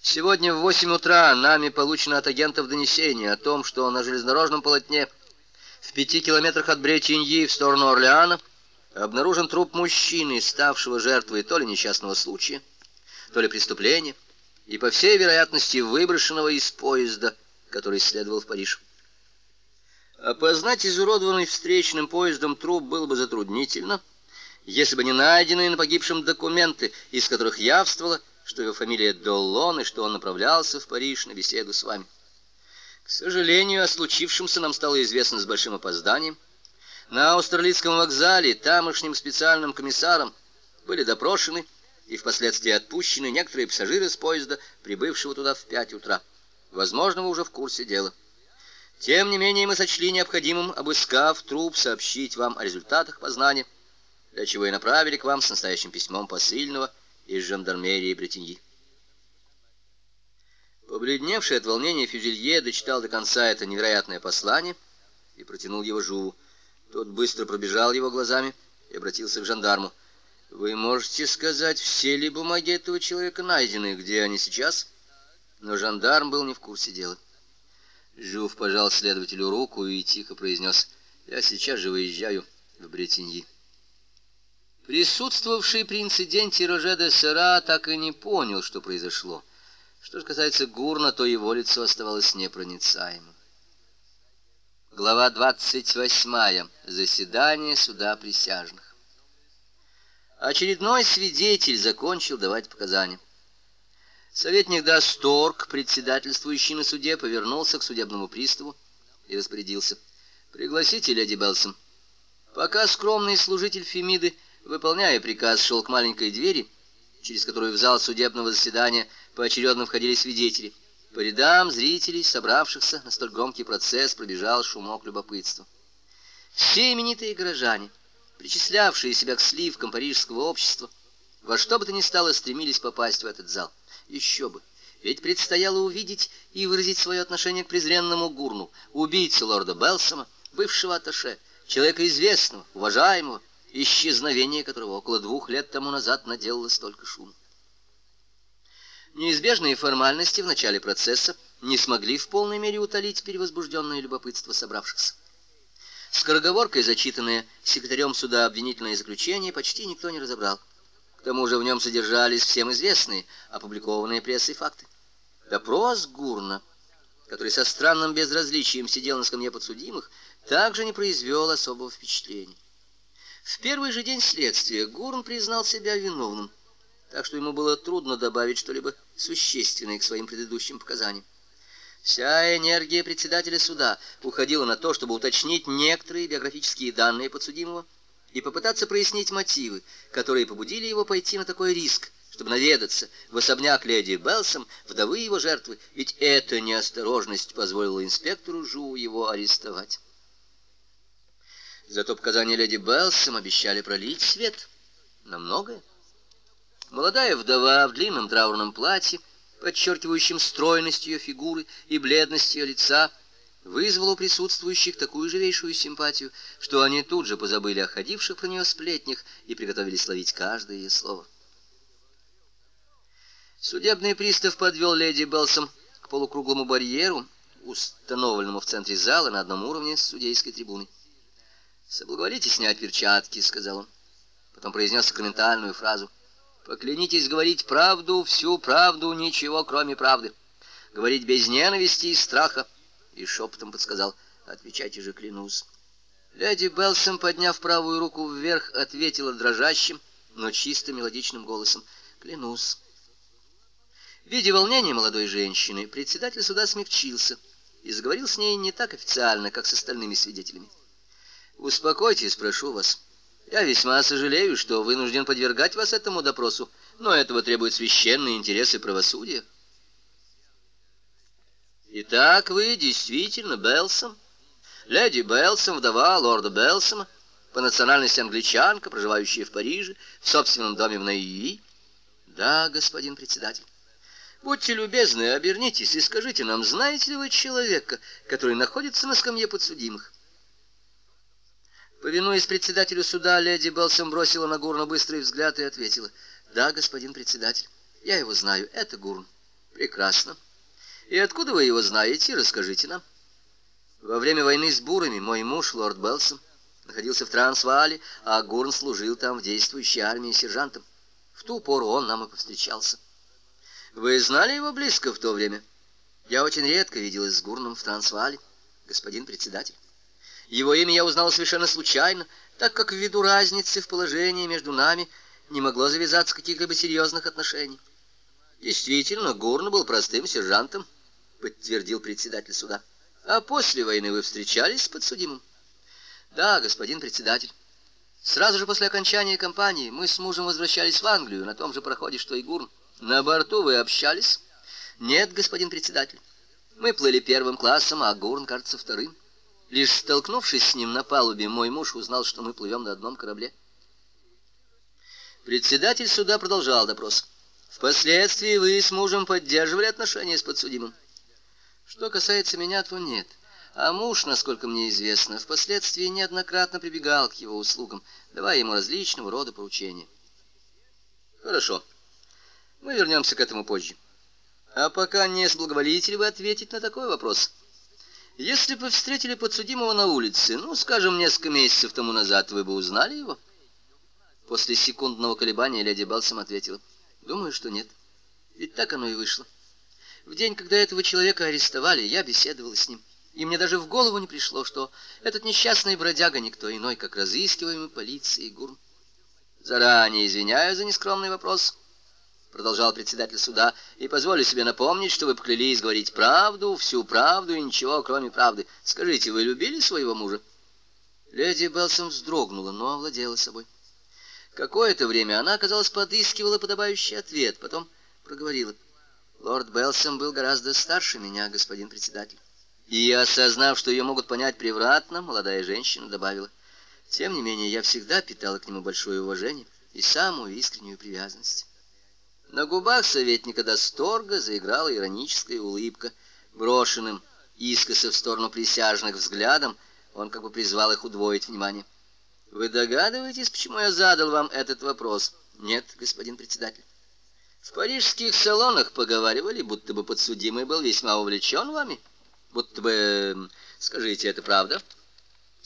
A: Сегодня в 8 утра нами получено от агентов донесение о том, что на железнодорожном полотне в пяти километрах от Бретеньи в сторону Орлеана – обнаружен труп мужчины, ставшего жертвой то ли несчастного случая, то ли преступления, и, по всей вероятности, выброшенного из поезда, который следовал в Париж. Опознать изуродованный встречным поездом труп было бы затруднительно, если бы не найденные на погибшем документы, из которых явствовало, что его фамилия Доллон и что он направлялся в Париж на беседу с вами. К сожалению, о случившемся нам стало известно с большим опозданием, на австралийском вокзале тамошним специальным комиссаром были допрошены и впоследствии отпущены некоторые пассажиры с поезда, прибывшего туда в 5 утра. Возможно, вы уже в курсе дела. Тем не менее, мы сочли необходимым, обыскав труп, сообщить вам о результатах познания, для чего и направили к вам с настоящим письмом посыльного из жандармерии Бретеньи. Побледневший от волнения Фюзелье дочитал до конца это невероятное послание и протянул его Жуву. Тот быстро пробежал его глазами и обратился к жандарму. «Вы можете сказать, все ли бумаги этого человека найдены, где они сейчас?» Но жандарм был не в курсе дела. Жув пожал следователю руку и тихо произнес, «Я сейчас же выезжаю в Бретеньи». Присутствовавший при инциденте Роже де Сера так и не понял, что произошло. Что же касается Гурна, то его лицо оставалось непроницаемым. Глава 28. Заседание суда присяжных. Очередной свидетель закончил давать показания. Советник Дасторг, председательствующий на суде, повернулся к судебному приставу и распорядился. «Пригласите, леди Белсон». Пока скромный служитель Фемиды, выполняя приказ, шел к маленькой двери, через которую в зал судебного заседания поочередно входили свидетели – по рядам зрителей, собравшихся на столь громкий процесс, пробежал шумок любопытства. Все именитые горожане, причислявшие себя к сливкам парижского общества, во что бы то ни стало стремились попасть в этот зал. Еще бы! Ведь предстояло увидеть и выразить свое отношение к презренному Гурну, убийце лорда Белсома, бывшего атташе, человека известного, уважаемого, исчезновение которого около двух лет тому назад наделало столько шума. Неизбежные формальности в начале процесса не смогли в полной мере утолить перевозбужденное любопытство собравшихся. Скороговоркой зачитанное секретарем суда обвинительное заключение почти никто не разобрал. К тому же в нем содержались всем известные, опубликованные прессой факты. Допрос Гурна, который со странным безразличием сидел на скамье подсудимых, также не произвел особого впечатления. В первый же день следствия Гурн признал себя виновным – так что ему было трудно добавить что-либо существенное к своим предыдущим показаниям. Вся энергия председателя суда уходила на то, чтобы уточнить некоторые биографические данные подсудимого и попытаться прояснить мотивы, которые побудили его пойти на такой риск, чтобы наведаться в особняк леди Белсом, вдовы его жертвы, ведь эта неосторожность позволила инспектору Жу его арестовать. Зато показания леди Белсом обещали пролить свет на многое. Молодая вдова в длинном траурном платье, подчеркивающем стройность ее фигуры и бледность ее лица, вызвала у присутствующих такую живейшую симпатию, что они тут же позабыли о ходивших про нее сплетнях и приготовились ловить каждое ее слово. Судебный пристав подвел леди Белсом к полукруглому барьеру, установленному в центре зала на одном уровне с судейской трибуной. «Соблаговолите снять перчатки», — сказал он. Потом произнес сакраментальную фразу — Поклянитесь говорить правду, всю правду, ничего кроме правды. Говорить без ненависти и страха. И шепотом подсказал, отвечайте же, клянусь. Леди Белсом, подняв правую руку вверх, ответила дрожащим, но чисто мелодичным голосом, клянусь. Видя волнение молодой женщины, председатель суда смягчился и заговорил с ней не так официально, как с остальными свидетелями. «Успокойтесь, прошу вас. Я весьма сожалею, что вынужден подвергать вас этому допросу, но этого требуют священные интересы правосудия. Итак, вы действительно Белсом? Леди Белсом, вдова лорда Белсома, по национальности англичанка, проживающая в Париже, в собственном доме в Наии? Да, господин председатель. Будьте любезны, обернитесь и скажите нам, знаете ли вы человека, который находится на скамье подсудимых? Повинуясь председателю суда, леди Белсом бросила на Гурна быстрый взгляд и ответила. «Да, господин председатель, я его знаю. Это Гурн». «Прекрасно. И откуда вы его знаете? Расскажите нам». «Во время войны с бурами мой муж, лорд Белсом, находился в Трансваале, а Гурн служил там в действующей армии сержантом. В ту пору он нам и повстречался». «Вы знали его близко в то время?» «Я очень редко виделась с Гурном в Трансваале, господин председатель». Его имя я узнал совершенно случайно, так как ввиду разницы в положении между нами не могло завязаться каких-либо серьезных отношений. Действительно, Гурн был простым сержантом, подтвердил председатель суда. А после войны вы встречались с подсудимым? Да, господин председатель. Сразу же после окончания кампании мы с мужем возвращались в Англию на том же проходе, что и Гурн. На борту вы общались? Нет, господин председатель. Мы плыли первым классом, а Гурн, кажется, вторым. Лишь столкнувшись с ним на палубе, мой муж узнал, что мы плывем на одном корабле. Председатель суда продолжал допрос. Впоследствии вы с мужем поддерживали отношения с подсудимым? Что касается меня, то нет. А муж, насколько мне известно, впоследствии неоднократно прибегал к его услугам, давая ему различного рода поручения. Хорошо. Мы вернемся к этому позже. А пока не соблаговолите ли вы ответить на такой вопрос? — если бы встретили подсудимого на улице, ну, скажем, несколько месяцев тому назад, вы бы узнали его? После секундного колебания леди Балсам ответила. Думаю, что нет. Ведь так оно и вышло. В день, когда этого человека арестовали, я беседовала с ним. И мне даже в голову не пришло, что этот несчастный бродяга никто иной, как разыскиваемый полицией Гурм. Заранее извиняюсь за нескромный вопрос продолжал председатель суда, и позволю себе напомнить, что вы поклялись говорить правду, всю правду и ничего, кроме правды. Скажите, вы любили своего мужа? Леди Белсом вздрогнула, но овладела собой. Какое-то время она, казалось, подыскивала подобающий ответ, потом проговорила. Лорд Белсом был гораздо старше меня, господин председатель. И, осознав, что ее могут понять превратно, молодая женщина добавила. Тем не менее, я всегда питала к нему большое уважение и самую искреннюю привязанность. На губах советника Досторга заиграла ироническая улыбка. Брошенным искоса в сторону присяжных взглядом он как бы призвал их удвоить внимание. «Вы догадываетесь, почему я задал вам этот вопрос?» «Нет, господин председатель». «В парижских салонах поговаривали, будто бы подсудимый был весьма увлечен вами. Будто бы... Эм, скажите, это правда?»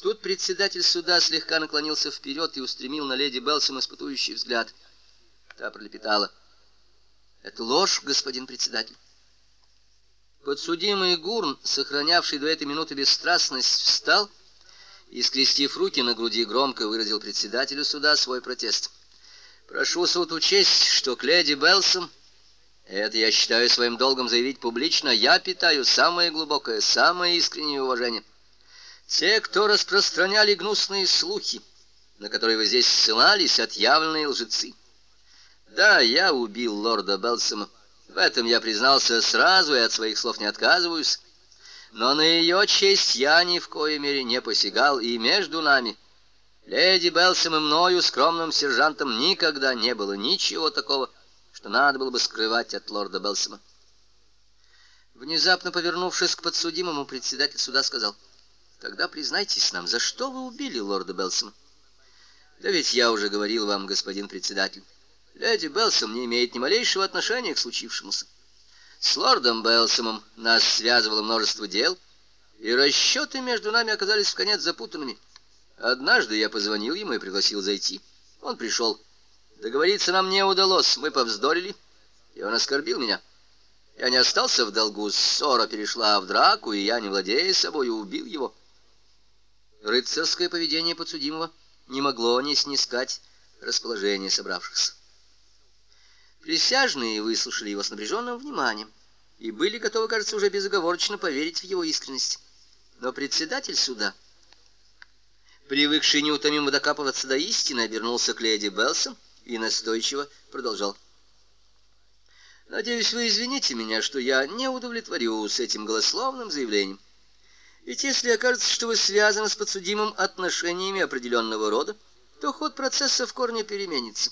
A: Тут председатель суда слегка наклонился вперед и устремил на леди Белсом испытующий взгляд. Та пролепетала. Это ложь, господин председатель. Подсудимый Гурн, сохранявший до этой минуты бесстрастность, встал и, скрестив руки на груди, громко выразил председателю суда свой протест. «Прошу суд учесть, что к леди Белсом, это я считаю своим долгом заявить публично, я питаю самое глубокое, самое искреннее уважение. Те, кто распространяли гнусные слухи, на которые вы здесь ссылались, отъявленные лжецы». Да, я убил лорда Белсома. В этом я признался сразу и от своих слов не отказываюсь. Но на ее честь я ни в коей мере не посягал, и между нами, леди Белсом и мною, скромным сержантом, никогда не было ничего такого, что надо было бы скрывать от лорда Белсома. Внезапно повернувшись к подсудимому, председатель суда сказал, «Тогда признайтесь нам, за что вы убили лорда Белсома?» «Да ведь я уже говорил вам, господин председатель». Леди Белсом не имеет ни малейшего отношения к случившемуся. С лордом Белсомом нас связывало множество дел, и расчеты между нами оказались в конец запутанными. Однажды я позвонил ему и пригласил зайти. Он пришел. Договориться нам не удалось, мы повздорили, и он оскорбил меня. Я не остался в долгу, ссора перешла в драку, и я, не владея собой, убил его. Рыцарское поведение подсудимого не могло не снискать расположение собравшихся. Присяжные выслушали его с напряженным вниманием и были готовы, кажется, уже безоговорочно поверить в его искренность. Но председатель суда, привыкший неутомимо докапываться до истины, обернулся к леди Белсон и настойчиво продолжал. «Надеюсь, вы извините меня, что я не удовлетворю с этим голословным заявлением. Ведь если окажется, что вы связаны с подсудимым отношениями определенного рода, то ход процесса в корне переменится».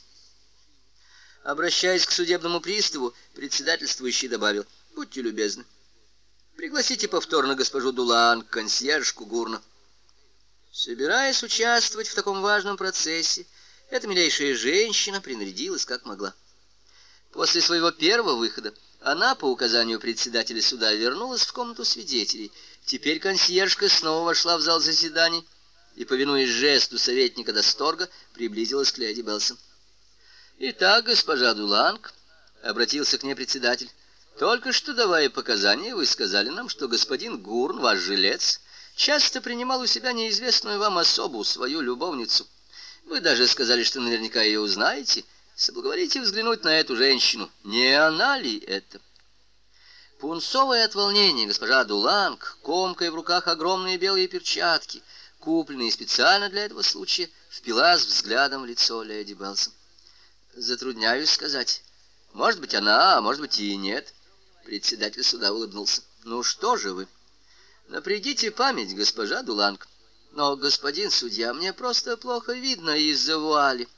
A: Обращаясь к судебному приставу, председательствующий добавил, «Будьте любезны, пригласите повторно госпожу Дулан, консьержку Гурна». Собираясь участвовать в таком важном процессе, эта милейшая женщина принарядилась как могла. После своего первого выхода она, по указанию председателя суда, вернулась в комнату свидетелей. Теперь консьержка снова вошла в зал заседаний и, повинуясь жесту советника Досторга, приблизилась к леди Белсон. «Итак, госпожа Дуланг», — обратился к ней председатель, — «только что давая показания, вы сказали нам, что господин Гурн, ваш жилец, часто принимал у себя неизвестную вам особу, свою любовницу. Вы даже сказали, что наверняка ее узнаете. Соблаговолите взглянуть на эту женщину. Не она ли это?» Пунцовая от волнения госпожа Дуланг, комкая в руках огромные белые перчатки, купленные специально для этого случая, впилась взглядом в лицо леди Белсом. Затрудняюсь сказать. Может быть, она, а может быть, и нет. Председатель суда улыбнулся. Ну что же вы? Напрягите память, госпожа Дуланг. Но, господин судья, мне просто плохо видно из-за вуали.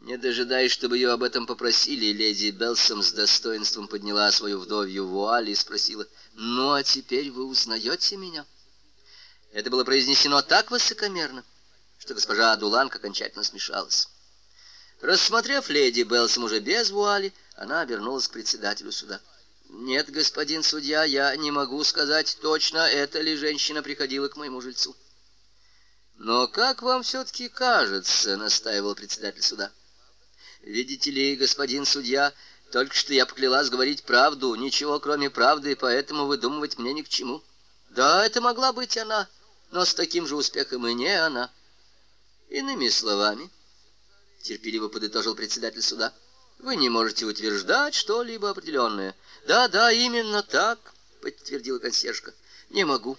A: Не дожидаясь, чтобы ее об этом попросили, леди Белсом с достоинством подняла свою вдовью Вуали и спросила, «Ну, а теперь вы узнаете меня?» Это было произнесено так высокомерно, что госпожа Адуланг окончательно смешалась. Рассмотрев леди Белсом уже без вуали, она обернулась к председателю суда. «Нет, господин судья, я не могу сказать точно, эта ли женщина приходила к моему жильцу». «Но как вам все-таки кажется?» — настаивал председатель суда. «Видите ли, господин судья, только что я поклялась говорить правду, ничего кроме правды, поэтому выдумывать мне ни к чему. Да, это могла быть она, но с таким же успехом и не она». Иными словами... — терпеливо подытожил председатель суда. «Вы не можете утверждать что-либо определенное». «Да-да, именно так», — подтвердила консьержка. «Не могу».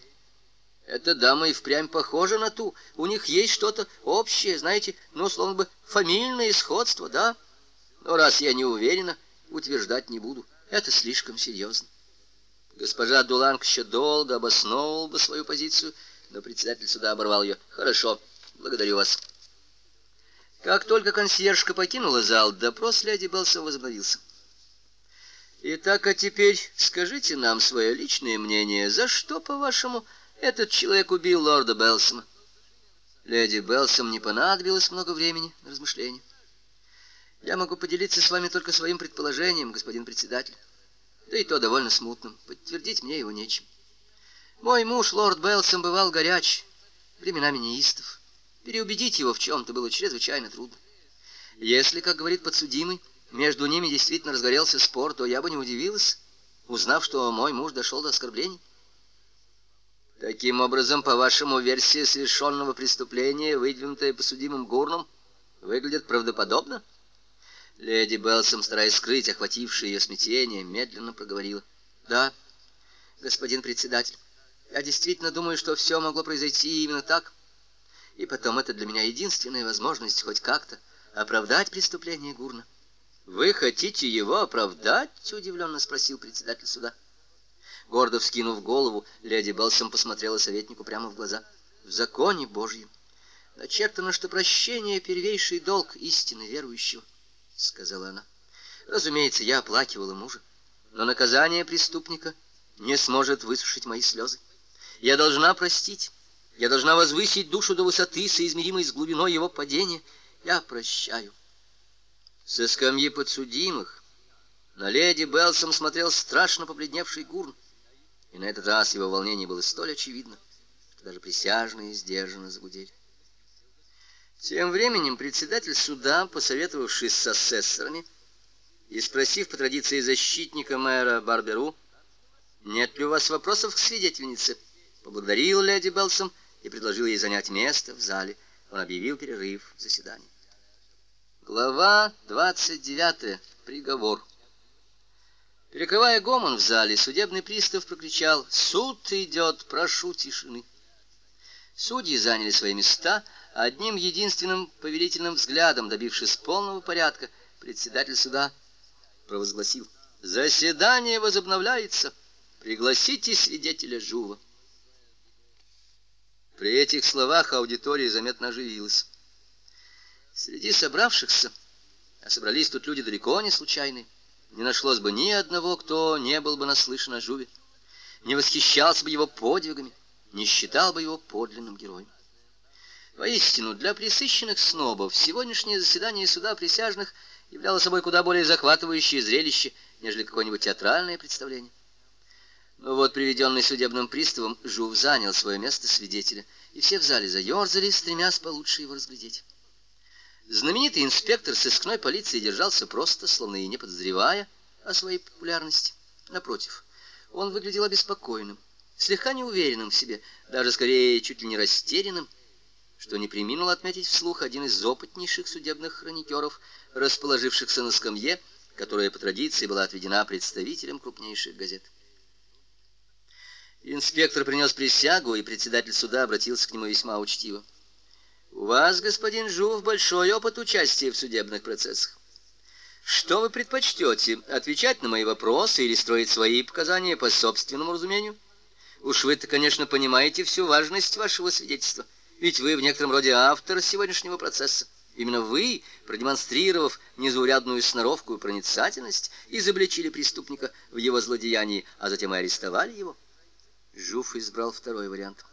A: «Эта дама и впрямь похожа на ту. У них есть что-то общее, знаете, ну, словно бы фамильное сходство, да? Но раз я не уверена, утверждать не буду. Это слишком серьезно». Госпожа Дуланг еще долго обосновывала бы свою позицию, но председатель суда оборвал ее. «Хорошо, благодарю вас». Как только консьержка покинула зал, допрос леди Белсон возобновился. «Итак, а теперь скажите нам свое личное мнение. За что, по-вашему, этот человек убил лорда Белсома?» Леди Белсом не понадобилось много времени на размышления. «Я могу поделиться с вами только своим предположением, господин председатель. Да и то довольно смутным. Подтвердить мне его нечем. Мой муж, лорд Белсом, бывал горяч, временами неистов. Переубедить его в чем-то было чрезвычайно трудно. Если, как говорит подсудимый, между ними действительно разгорелся спор, то я бы не удивилась, узнав, что мой муж дошел до оскорблений. Таким образом, по-вашему, версии совершенного преступления, выдвинутая посудимым Гурном, выглядит правдоподобно? Леди Белсом, стараясь скрыть охватившее ее смятение, медленно проговорила. «Да, господин председатель, я действительно думаю, что все могло произойти именно так». И потом это для меня единственная возможность хоть как-то оправдать преступление Гурна. «Вы хотите его оправдать?» — удивленно спросил председатель суда. Гордо вскинув голову, леди Белсом посмотрела советнику прямо в глаза. «В законе Божьем начертано, что прощение — первейший долг истины верующего», — сказала она. «Разумеется, я оплакивала мужа, но наказание преступника не сможет высушить мои слезы. Я должна простить». Я должна возвысить душу до высоты, соизмеримой с глубиной его падения. Я прощаю. Со скамьи подсудимых на леди Белсом смотрел страшно побледневший гурн. И на этот раз его волнение было столь очевидно, что даже присяжные сдержанно загудели. Тем временем председатель суда, посоветовавшись с асессорами и спросив по традиции защитника мэра Барберу, «Нет ли у вас вопросов к свидетельнице?» поблагодарил леди Белсом и предложил ей занять место в зале. Он объявил перерыв в заседании. Глава 29. Приговор. Перекрывая гомон в зале, судебный пристав прокричал «Суд идет! Прошу тишины!» Судьи заняли свои места, одним единственным повелительным взглядом, добившись полного порядка, председатель суда провозгласил «Заседание возобновляется! Пригласите свидетеля Жува!» При этих словах аудитория заметно оживилась. Среди собравшихся, а собрались тут люди далеко не случайные, не нашлось бы ни одного, кто не был бы наслышан о Жуве, не восхищался бы его подвигами, не считал бы его подлинным героем. Воистину, для присыщенных снобов сегодняшнее заседание суда присяжных являло собой куда более захватывающее зрелище, нежели какое-нибудь театральное представление. Но вот, приведенный судебным приставом, Жув занял свое место свидетеля, и все в зале заерзали, стремясь получше его разглядеть. Знаменитый инспектор сыскной полиции держался просто, словно и не подозревая о своей популярности. Напротив, он выглядел обеспокоенным, слегка неуверенным в себе, даже скорее чуть ли не растерянным, что не приминул отметить вслух один из опытнейших судебных хроникеров, расположившихся на скамье, которая по традиции была отведена представителям крупнейших газет. Инспектор принес присягу, и председатель суда обратился к нему весьма учтиво. «У вас, господин Жув, большой опыт участия в судебных процессах. Что вы предпочтете, отвечать на мои вопросы или строить свои показания по собственному разумению? Уж вы-то, конечно, понимаете всю важность вашего свидетельства, ведь вы в некотором роде автор сегодняшнего процесса. Именно вы, продемонстрировав незаурядную сноровку и проницательность, изобличили преступника в его злодеянии, а затем и арестовали его». Жуф избрал второй вариант.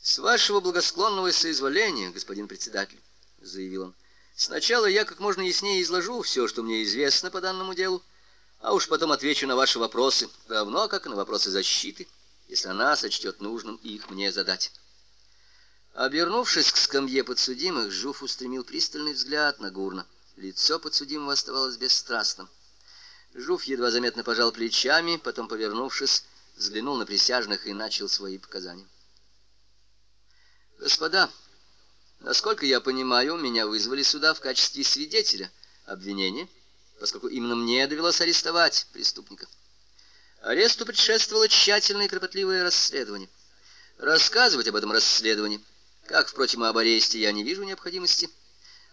A: «С вашего благосклонного соизволения, господин председатель», — заявил он, — «сначала я как можно яснее изложу все, что мне известно по данному делу, а уж потом отвечу на ваши вопросы, равно как на вопросы защиты, если она сочтет нужным их мне задать». Обернувшись к скамье подсудимых, Жуф устремил пристальный взгляд на Гурна. Лицо подсудимого оставалось бесстрастным. Жуф едва заметно пожал плечами, потом, повернувшись, взглянул на присяжных и начал свои показания. «Господа, насколько я понимаю, меня вызвали сюда в качестве свидетеля обвинения, поскольку именно мне довелось арестовать преступника. Аресту предшествовало тщательное и кропотливое расследование. Рассказывать об этом расследовании, как, впрочем, и об аресте я не вижу необходимости».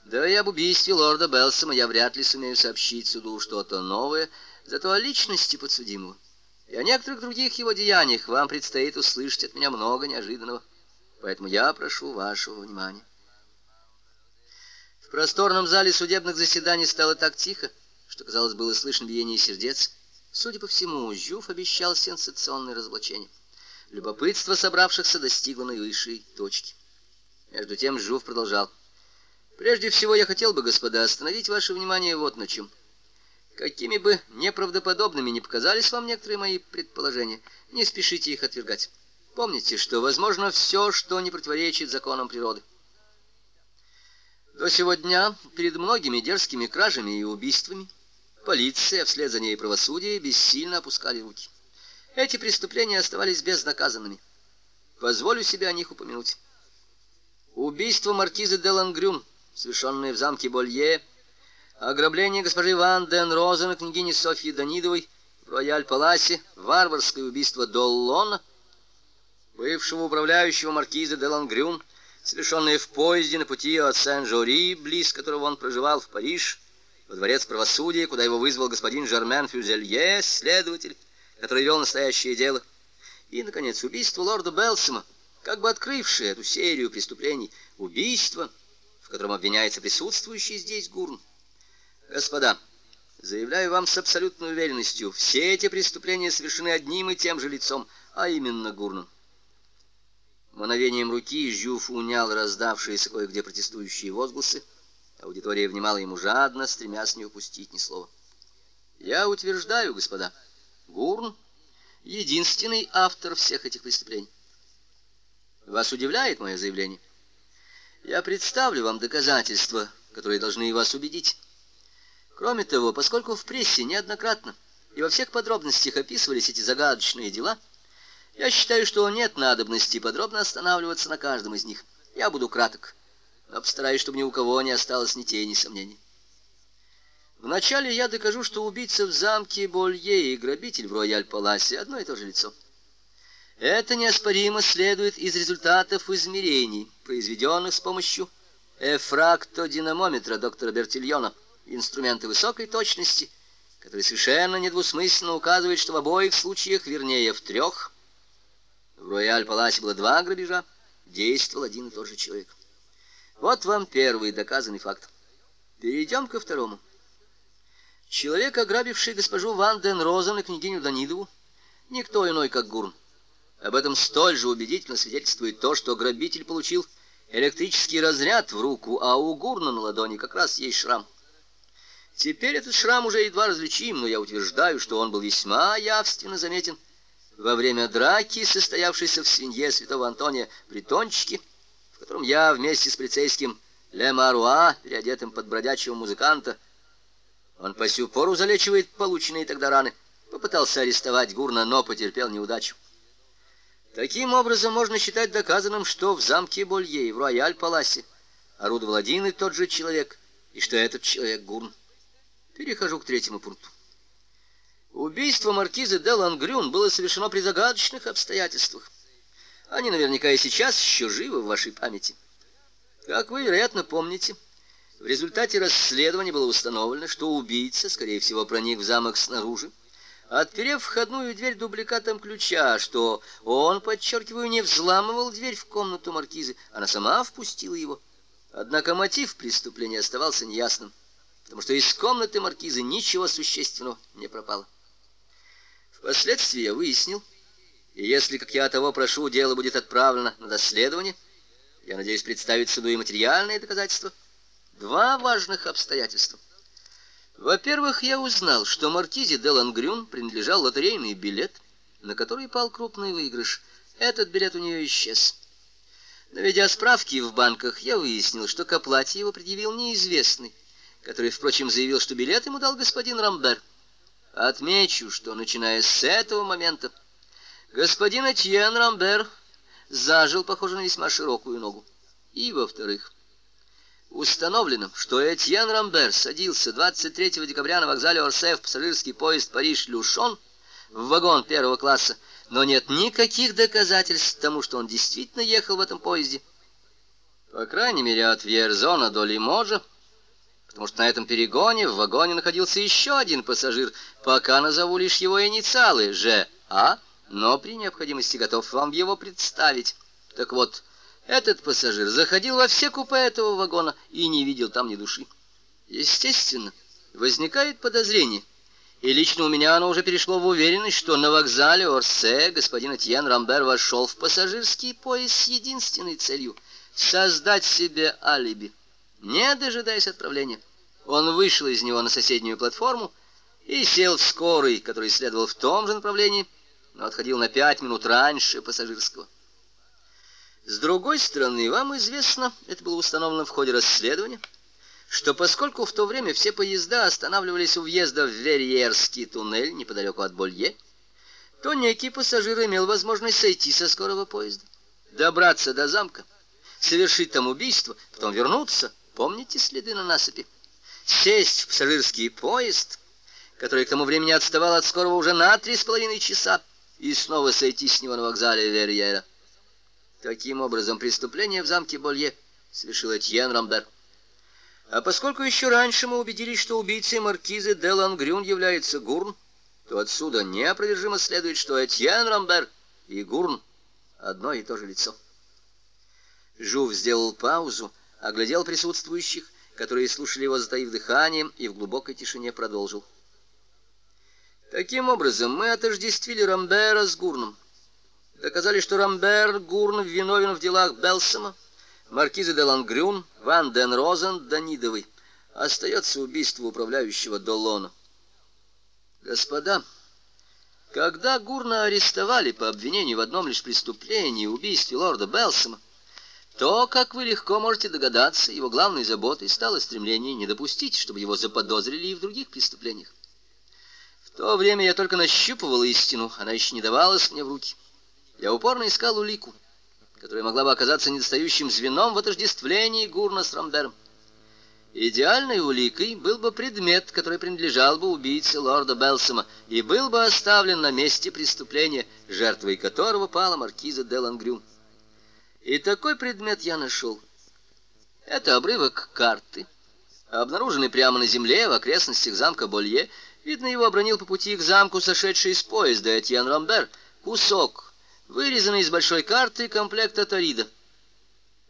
A: Да и об убийстве лорда Белсома я вряд ли сумею сообщить суду что-то новое, зато о личности подсудимого и о некоторых других его деяниях вам предстоит услышать от меня много неожиданного. Поэтому я прошу вашего внимания. В просторном зале судебных заседаний стало так тихо, что, казалось, было слышно биение сердец. Судя по всему, Жюф обещал сенсационное разоблачение. Любопытство собравшихся достигло наивысшей точки. Между тем Жюф продолжал. «Прежде всего я хотел бы, господа, остановить ваше внимание вот на чем». Какими бы неправдоподобными ни показались вам некоторые мои предположения, не спешите их отвергать. Помните, что возможно все, что не противоречит законам природы. До сегодня перед многими дерзкими кражами и убийствами полиция, вслед за ней правосудие, бессильно опускали руки. Эти преступления оставались безнаказанными. Позволю себе о них упомянуть. Убийство маркизы де Лангрюм, совершенное в замке Болье, Ограбление госпожи Ван Ден Розен и княгини Софьи Данидовой в Рояль-Паласе, варварское убийство Доллона, бывшего управляющего маркиза де Лангрюм, совершенное в поезде на пути от Сен-Жори, близ которого он проживал в Париж, во дворец правосудия, куда его вызвал господин Жермен Фюзелье, следователь, который вел настоящее дело. И, наконец, убийство лорда Белсома, как бы открывшее эту серию преступлений, убийство, в котором обвиняется присутствующий здесь Гурн. Господа, заявляю вам с абсолютной уверенностью, все эти преступления совершены одним и тем же лицом, а именно Гурном. Мановением руки Жюф унял раздавшиеся кое-где протестующие возгласы. Аудитория внимала ему жадно, стремясь не упустить ни слова. «Я утверждаю, господа, Гурн — единственный автор всех этих преступлений. Вас удивляет мое заявление? Я представлю вам доказательства, которые должны вас убедить. Кроме того, поскольку в прессе неоднократно и во всех подробностях описывались эти загадочные дела, я считаю, что нет надобности подробно останавливаться на каждом из них. Я буду краток, но постараюсь, чтобы ни у кого не осталось ни тени ни сомнений. Вначале я докажу, что убийца в замке Болье и грабитель в Рояль-Паласе одно и то же лицо. Это неоспоримо следует из результатов измерений, произведенных с помощью эфрактодинамометра доктора Бертильона – инструменты высокой точности, которые совершенно недвусмысленно указывают, что в обоих случаях, вернее, в трех, в Рояль-Паласе было два грабежа, действовал один и тот же человек. Вот вам первый доказанный факт. Перейдем ко второму. Человек, ограбивший госпожу Ван Ден Розен и княгиню Данидову, никто иной, как Гурн. Об этом столь же убедительно свидетельствует то, что грабитель получил электрический разряд в руку, а у Гурна на ладони как раз есть шрам – Теперь этот шрам уже едва различим, но я утверждаю, что он был весьма явственно заметен во время драки, состоявшейся в свинье святого Антония Притончике, в котором я вместе с полицейским Ле Маруа, переодетым под бродячего музыканта, он по сю пору залечивает полученные тогда раны, попытался арестовать Гурна, но потерпел неудачу. Таким образом, можно считать доказанным, что в замке Болье в Рояль-Паласе орудовал один и тот же человек, и что этот человек Гурн. Перехожу к третьему пункту. Убийство маркизы де Лангрюн было совершено при загадочных обстоятельствах. Они наверняка и сейчас еще живы в вашей памяти. Как вы, вероятно, помните, в результате расследования было установлено, что убийца, скорее всего, проник в замок снаружи, отперев входную дверь дубликатом ключа, что он, подчеркиваю, не взламывал дверь в комнату маркизы, она сама впустила его. Однако мотив преступления оставался неясным потому что из комнаты маркизы ничего существенного не пропало. Впоследствии я выяснил, и если, как я того прошу, дело будет отправлено на доследование, я надеюсь представить суду и материальные доказательства, два важных обстоятельства. Во-первых, я узнал, что маркизе де Лангрюн принадлежал лотерейный билет, на который пал крупный выигрыш. Этот билет у нее исчез. Наведя справки в банках, я выяснил, что к оплате его предъявил неизвестный, который, впрочем, заявил, что билет ему дал господин Рамбер. Отмечу, что, начиная с этого момента, господин Этьен Рамбер зажил, похоже, на весьма широкую ногу. И, во-вторых, установлено, что Этьен Рамбер садился 23 декабря на вокзале Орсе в пассажирский поезд Париж-Люшон в вагон первого класса, но нет никаких доказательств тому, что он действительно ехал в этом поезде. По крайней мере, от Вьерзона до Лиможа потому что на этом перегоне в вагоне находился еще один пассажир, пока назову лишь его инициалы Ж.А., но при необходимости готов вам его представить. Так вот, этот пассажир заходил во все купе этого вагона и не видел там ни души. Естественно, возникает подозрение, и лично у меня оно уже перешло в уверенность, что на вокзале Орсе господин Этьен Рамбер вошел в пассажирский поезд с единственной целью — создать себе алиби не дожидаясь отправления. Он вышел из него на соседнюю платформу и сел в скорый, который следовал в том же направлении, но отходил на пять минут раньше пассажирского. С другой стороны, вам известно, это было установлено в ходе расследования, что поскольку в то время все поезда останавливались у въезда в Верьерский туннель неподалеку от Болье, то некий пассажир имел возможность сойти со скорого поезда, добраться до замка, совершить там убийство, потом вернуться – Помните следы на насыпи? Сесть в пассажирский поезд, который к тому времени отставал от скорого уже на три с половиной часа, и снова сойти с него на вокзале Верьера. Таким образом, преступление в замке Болье совершил Этьен Рамбер. А поскольку еще раньше мы убедились, что убийцей маркизы де Лангрюн является Гурн, то отсюда неопровержимо следует, что Этьен Рамбер и Гурн — одно и то же лицо. Жув сделал паузу, оглядел присутствующих, которые слушали его, затаив дыханием, и в глубокой тишине продолжил. Таким образом, мы отождествили Рамбера с Гурном. Доказали, что Рамбер Гурн виновен в делах Белсома, маркиза де Лангрюн, Ван Ден Розен, Данидовой. Остается убийство управляющего Долона. Господа, когда Гурна арестовали по обвинению в одном лишь преступлении, убийстве лорда Белсома, то, как вы легко можете догадаться, его главной заботой стало стремление не допустить, чтобы его заподозрили и в других преступлениях. В то время я только нащупывал истину, она еще не давалась мне в руки. Я упорно искал улику, которая могла бы оказаться недостающим звеном в отождествлении Гурна с Рамдером. Идеальной уликой был бы предмет, который принадлежал бы убийце лорда Белсома и был бы оставлен на месте преступления, жертвой которого пала маркиза де Лангрюм. И такой предмет я нашел. Это обрывок карты, обнаруженный прямо на земле в окрестностях замка Болье. Видно, его обронил по пути к замку сошедший из поезда Этьен Рамбер. Кусок, вырезанный из большой карты комплекта Торида.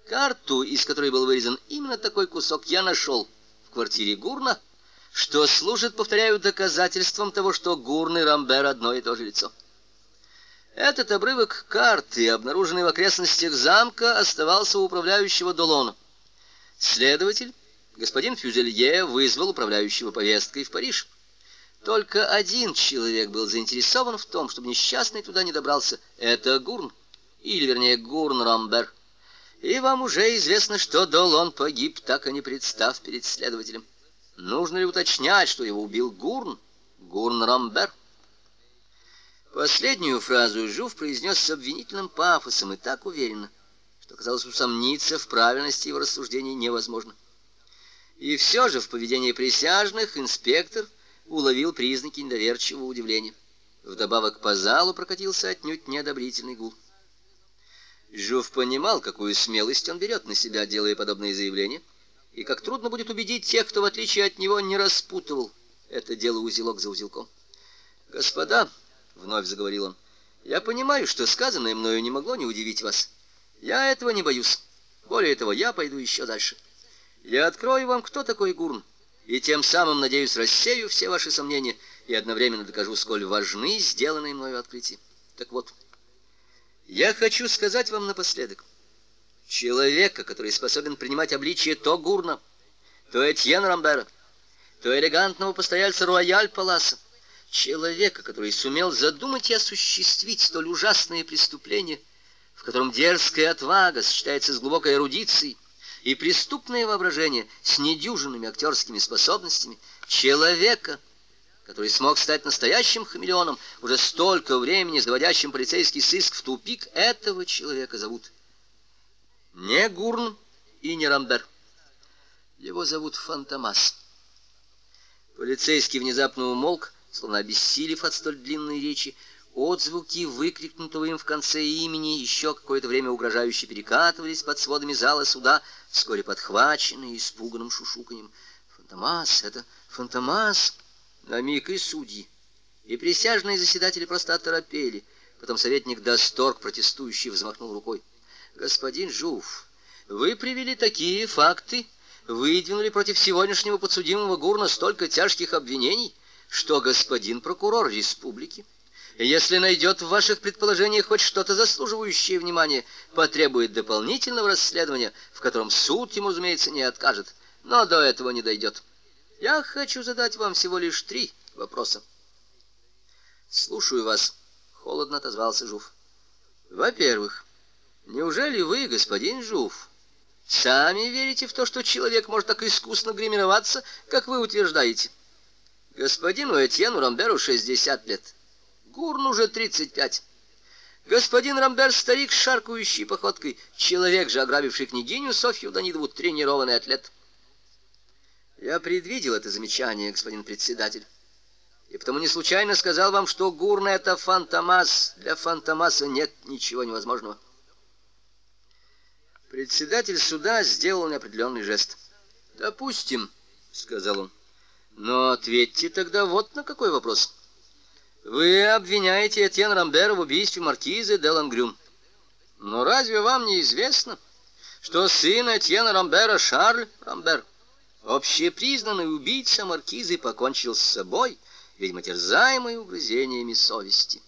A: Карту, из которой был вырезан именно такой кусок, я нашел в квартире Гурна, что служит, повторяю, доказательством того, что Гурн и Рамбер одно и то же лицо. Этот обрывок карты, обнаруженный в окрестностях замка, оставался у управляющего Долона. Следователь, господин Фюзелье, вызвал управляющего повесткой в Париж. Только один человек был заинтересован в том, чтобы несчастный туда не добрался. Это Гурн, или, вернее, Гурн Рамбер. И вам уже известно, что Долон погиб, так и не представ перед следователем. Нужно ли уточнять, что его убил Гурн? Гурн Рамбер. Последнюю фразу Жув произнес с обвинительным пафосом и так уверенно, что, казалось, усомниться в правильности его рассуждений невозможно. И все же в поведении присяжных инспектор уловил признаки недоверчивого удивления. Вдобавок по залу прокатился отнюдь неодобрительный гул. Жув понимал, какую смелость он берет на себя, делая подобные заявления, и как трудно будет убедить тех, кто, в отличие от него, не распутывал это дело узелок за узелком. «Господа», вновь заговорил он. Я понимаю, что сказанное мною не могло не удивить вас. Я этого не боюсь. Более того, я пойду еще дальше. Я открою вам, кто такой Гурн, и тем самым, надеюсь, рассею все ваши сомнения и одновременно докажу, сколь важны сделанные мною открытия. Так вот, я хочу сказать вам напоследок. Человека, который способен принимать обличие то Гурна, то Этьен Рамбера, то элегантного постояльца Рояль Паласа, человека, который сумел задумать и осуществить столь ужасное преступление, в котором дерзкая отвага сочетается с глубокой эрудицией и преступное воображение с недюжинными актерскими способностями, человека, который смог стать настоящим хамелеоном, уже столько времени заводящим полицейский сыск в тупик, этого человека зовут не Гурн и не Рамбер. Его зовут Фантомас. Полицейский внезапно умолк, словно обессилев от столь длинной речи, отзвуки выкрикнутого им в конце имени еще какое-то время угрожающе перекатывались под сводами зала суда, вскоре подхваченные испуганным шушуканьем. «Фантомас! Это Фантомас!» На миг и судьи, и присяжные заседатели просто оторопели. Потом советник Досторг, протестующий, взмахнул рукой. «Господин Жуф, вы привели такие факты, выдвинули против сегодняшнего подсудимого Гурна столько тяжких обвинений» что господин прокурор республики, если найдет в ваших предположениях хоть что-то заслуживающее внимания, потребует дополнительного расследования, в котором суд ему, разумеется, не откажет, но до этого не дойдет. Я хочу задать вам всего лишь три вопроса. «Слушаю вас», — холодно отозвался Жуф. «Во-первых, неужели вы, господин Жуф, сами верите в то, что человек может так искусно гримироваться, как вы утверждаете?» Господину Этьену Рамберу 60 лет. Гурн уже 35. Господин Рамбер старик с шаркающей походкой, человек же, ограбивший княгиню Софью Данидову, тренированный атлет. Я предвидел это замечание, господин председатель. И потому не случайно сказал вам, что Гурн — это фантомас. Для фантомаса нет ничего невозможного. Председатель суда сделал неопределенный жест. «Допустим», — сказал он. Но ответьте тогда вот на какой вопрос. Вы обвиняете Этьен Рамбера в убийстве маркизы де Лангрюм. Но разве вам не известно, что сын Этьена Рамбера Шарль Рамбер, общепризнанный убийца маркизы, покончил с собой, видимо, терзаемый угрызениями совести?